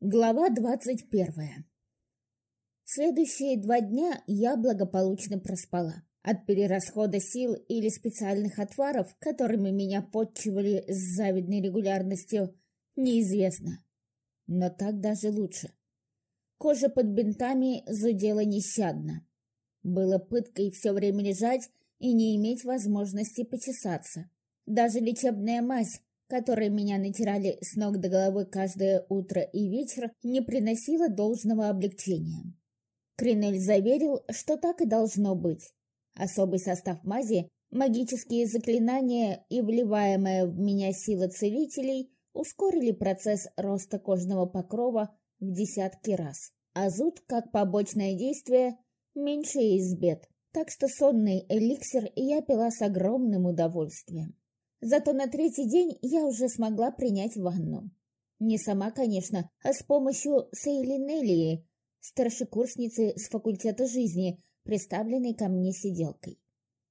Глава двадцать первая Следующие два дня я благополучно проспала. От перерасхода сил или специальных отваров, которыми меня подчивали с завидной регулярностью, неизвестно. Но так даже лучше. Кожа под бинтами зудела нещадно. Было пыткой все время лежать и не иметь возможности почесаться. Даже лечебная мазь, которой меня натирали с ног до головы каждое утро и вечер, не приносила должного облегчения. Кринель заверил, что так и должно быть. Особый состав мази, магические заклинания и вливаемая в меня сила целителей ускорили процесс роста кожного покрова в десятки раз. А зуд, как побочное действие, меньше из бед. Так что сонный эликсир я пила с огромным удовольствием. Зато на третий день я уже смогла принять ванну. Не сама, конечно, а с помощью Сейлинелии, старшекурсницы с факультета жизни, представленной ко мне сиделкой.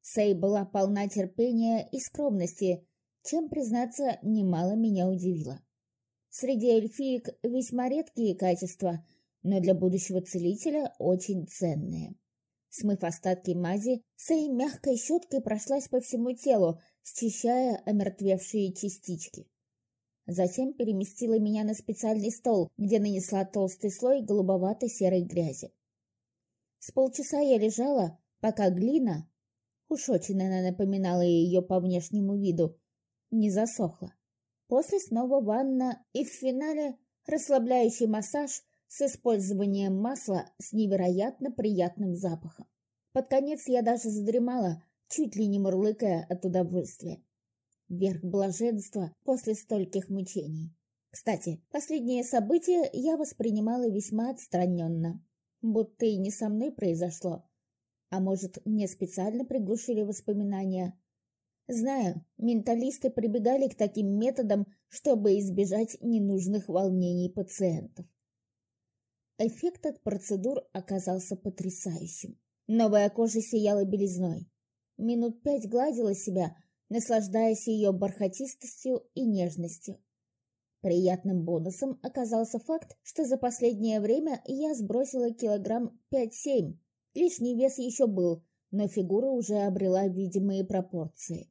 Сей была полна терпения и скромности, чем, признаться, немало меня удивило. Среди эльфиек весьма редкие качества, но для будущего целителя очень ценные. Смыв остатки мази, Сей мягкой щеткой прошлась по всему телу, счищая омертвевшие частички. Затем переместила меня на специальный стол, где нанесла толстый слой голубовато-серой грязи. С полчаса я лежала, пока глина, уж очень она напоминала ее по внешнему виду, не засохла. После снова ванна и в финале расслабляющий массаж с использованием масла с невероятно приятным запахом. Под конец я даже задремала, чуть ли не мурлыкая от удовольствия. Верх блаженства после стольких мучений. Кстати, последнее событие я воспринимала весьма отстраненно, будто и не со мной произошло. А может, мне специально приглушили воспоминания? Знаю, менталисты прибегали к таким методам, чтобы избежать ненужных волнений пациентов. Эффект от процедур оказался потрясающим. Новая кожа сияла белизной минут пять гладила себя, наслаждаясь ее бархатистостью и нежностью. Приятным бонусом оказался факт, что за последнее время я сбросила килограмм пять-семь. Лишний вес еще был, но фигура уже обрела видимые пропорции.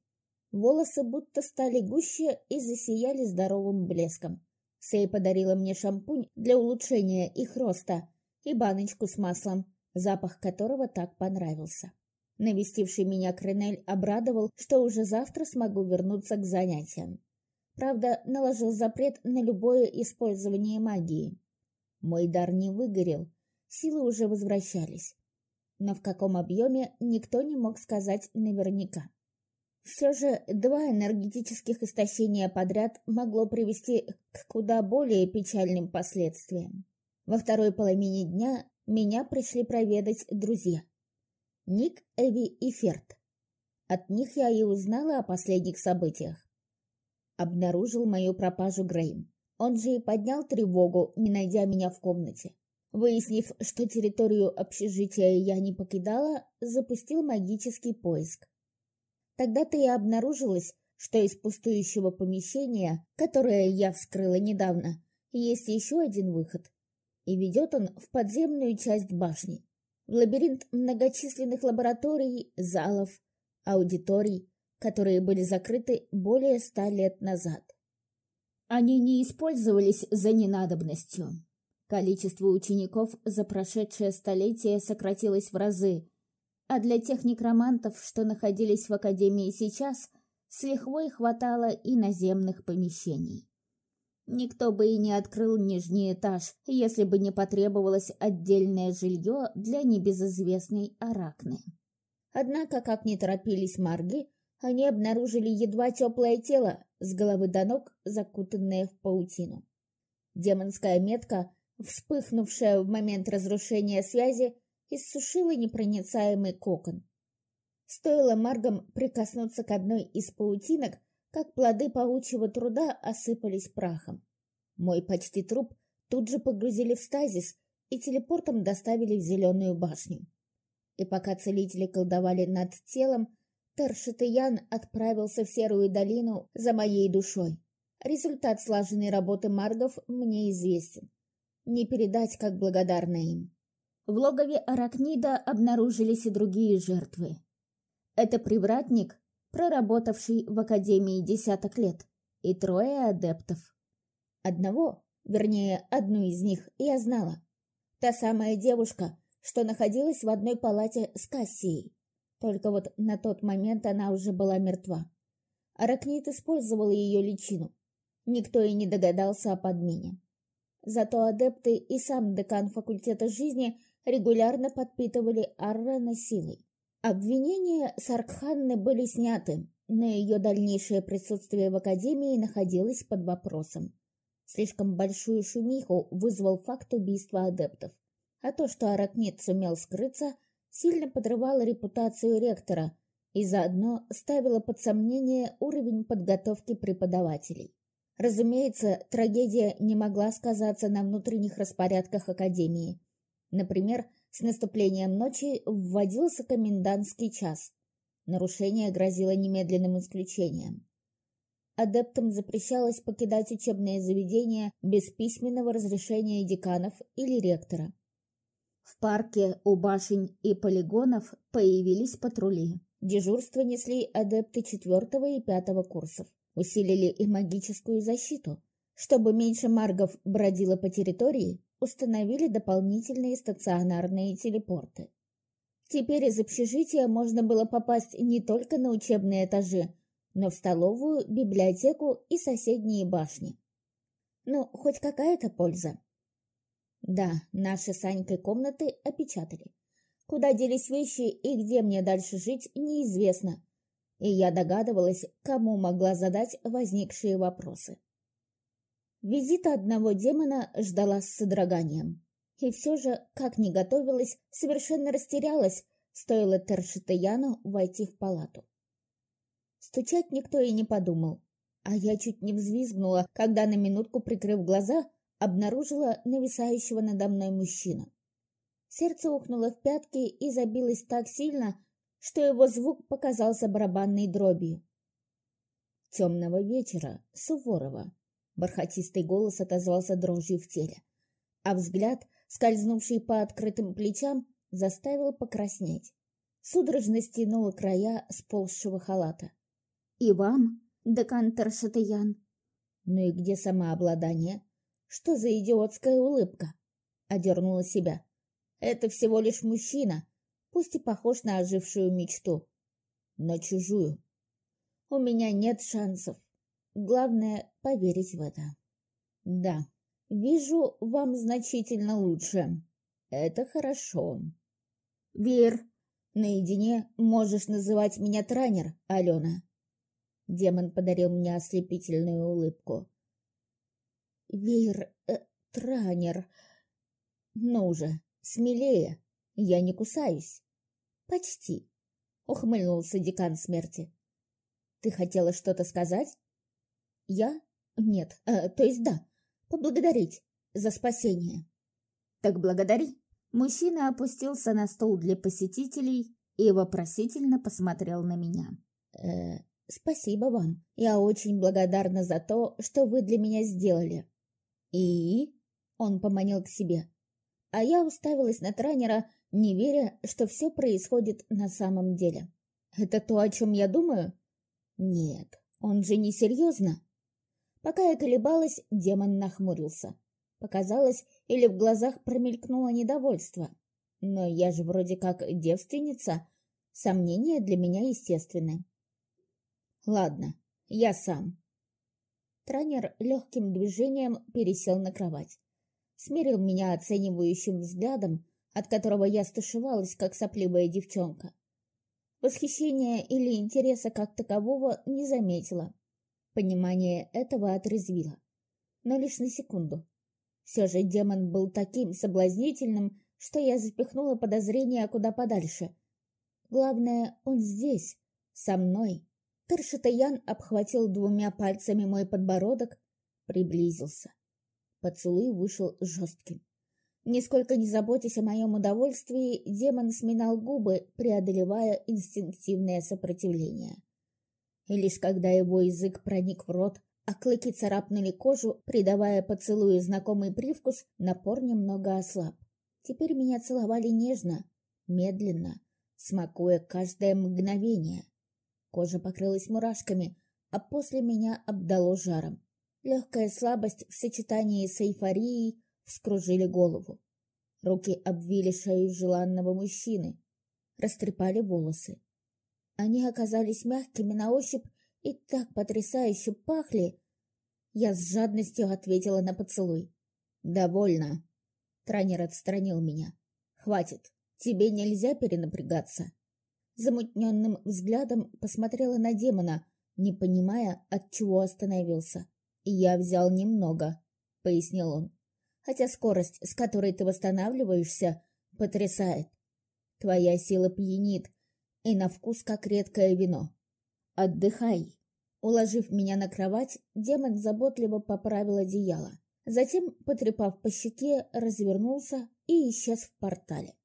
Волосы будто стали гуще и засияли здоровым блеском. Сей подарила мне шампунь для улучшения их роста и баночку с маслом, запах которого так понравился. Навестивший меня Кренель обрадовал, что уже завтра смогу вернуться к занятиям. Правда, наложил запрет на любое использование магии. Мой дар не выгорел, силы уже возвращались. Но в каком объеме, никто не мог сказать наверняка. Все же два энергетических истощения подряд могло привести к куда более печальным последствиям. Во второй половине дня меня пришли проведать друзья. Ник, Эви и Ферд. От них я и узнала о последних событиях. Обнаружил мою пропажу Грейм. Он же и поднял тревогу, не найдя меня в комнате. Выяснив, что территорию общежития я не покидала, запустил магический поиск. Тогда-то и обнаружилось, что из пустующего помещения, которое я вскрыла недавно, есть еще один выход. И ведет он в подземную часть башни в лабиринт многочисленных лабораторий, залов, аудиторий, которые были закрыты более ста лет назад. Они не использовались за ненадобностью. Количество учеников за прошедшее столетие сократилось в разы, а для тех некромантов, что находились в Академии сейчас, с лихвой хватало и наземных помещений. Никто бы и не открыл нижний этаж, если бы не потребовалось отдельное жилье для небезызвестной Аракны. Однако, как не торопились Марги, они обнаружили едва теплое тело, с головы до ног закутанное в паутину. Демонская метка, вспыхнувшая в момент разрушения связи, иссушила непроницаемый кокон. Стоило Маргам прикоснуться к одной из паутинок, как плоды паучьего труда осыпались прахом. Мой почти труп тут же погрузили в стазис и телепортом доставили в зеленую башню. И пока целители колдовали над телом, Тершитаян отправился в Серую долину за моей душой. Результат слаженной работы маргов мне известен. не передать, как благодарна им. В логове Аракнида обнаружились и другие жертвы. Это привратник, проработавший в Академии десяток лет, и трое адептов. Одного, вернее, одну из них я знала. Та самая девушка, что находилась в одной палате с Кассией. Только вот на тот момент она уже была мертва. Аракнит использовал ее личину. Никто и не догадался о подмене. Зато адепты и сам декан факультета жизни регулярно подпитывали Аррена силой. Обвинения Саркханны были сняты, но ее дальнейшее присутствие в Академии находилось под вопросом. Слишком большую шумиху вызвал факт убийства адептов. А то, что Аракнит сумел скрыться, сильно подрывало репутацию ректора и заодно ставило под сомнение уровень подготовки преподавателей. Разумеется, трагедия не могла сказаться на внутренних распорядках Академии. Например, с наступлением ночи вводился комендантский час. Нарушение грозило немедленным исключением. Адептам запрещалось покидать учебные заведения без письменного разрешения деканов или ректора. В парке у башен и полигонов появились патрули. Дежурство несли адепты четвертого и пятого курсов усилили и магическую защиту. Чтобы меньше маргов бродило по территории, установили дополнительные стационарные телепорты. Теперь из общежития можно было попасть не только на учебные этажи, но в столовую, библиотеку и соседние башни. Ну, хоть какая-то польза. Да, наши с Анькой комнаты опечатали. Куда делись вещи и где мне дальше жить, неизвестно и я догадывалась, кому могла задать возникшие вопросы. Визита одного демона ждала с содроганием. И все же, как ни готовилась, совершенно растерялась, стоило Тершитаяну войти в палату. Стучать никто и не подумал, а я чуть не взвизгнула, когда на минутку, прикрыв глаза, обнаружила нависающего надо мной мужчину. Сердце ухнуло в пятки и забилось так сильно, что его звук показался барабанной дробью. «Темного вечера, Суворова!» Бархатистый голос отозвался дрожью в теле, а взгляд, скользнувший по открытым плечам, заставил покраснеть. Судорожно стянула края сползшего халата. «И вам, декантер Шатаян?» «Ну и где самообладание? Что за идиотская улыбка?» Одернула себя. «Это всего лишь мужчина, пусть и похож на ожившую мечту, но чужую. У меня нет шансов. Главное — поверить в это. Да, вижу, вам значительно лучше. Это хорошо. Вер, наедине можешь называть меня Транер, Алена. Демон подарил мне ослепительную улыбку. Вир, э, Транер. Ну же, смелее. Я не кусаюсь. Почти. Ухмыльнулся декан смерти. Ты хотела что-то сказать? Я? Нет, э, то есть да. Поблагодарить за спасение. Так благодари. Мужчина опустился на стол для посетителей и вопросительно посмотрел на меня. Э, спасибо вам. Я очень благодарна за то, что вы для меня сделали. И? Он поманил к себе. А я уставилась на тренера не веря, что все происходит на самом деле. Это то, о чем я думаю? Нет, он же не серьезно. Пока я колебалась, демон нахмурился. Показалось, или в глазах промелькнуло недовольство. Но я же вроде как девственница. Сомнения для меня естественны. Ладно, я сам. Тренер легким движением пересел на кровать. Смерил меня оценивающим взглядом, от которого я стушевалась, как сопливая девчонка. Восхищения или интереса как такового не заметила. Понимание этого отрезвило. Но лишь на секунду. Все же демон был таким соблазнительным, что я запихнула подозрения куда подальше. Главное, он здесь, со мной. Тершитаян обхватил двумя пальцами мой подбородок, приблизился. Поцелуй вышел жестким. Нисколько не заботясь о моем удовольствии, демон сминал губы, преодолевая инстинктивное сопротивление. Лишь когда его язык проник в рот, а клыки царапнули кожу, придавая поцелую знакомый привкус, напор немного ослаб. Теперь меня целовали нежно, медленно, смакуя каждое мгновение. Кожа покрылась мурашками, а после меня обдало жаром. Легкая слабость в сочетании с эйфорией вскружили голову. Руки обвили шею желанного мужчины, растрепали волосы. Они оказались мягкими на ощупь и так потрясающе пахли. Я с жадностью ответила на поцелуй. «Довольно». Тренер отстранил меня. «Хватит. Тебе нельзя перенапрягаться». Замутненным взглядом посмотрела на демона, не понимая, от чего остановился. «Я взял немного», — пояснил он. «Хотя скорость, с которой ты восстанавливаешься, потрясает. Твоя сила пьянит, и на вкус как редкое вино. Отдыхай. Уложив меня на кровать, демон заботливо поправил одеяло. Затем, потрепав по щеке, развернулся и исчез в портале.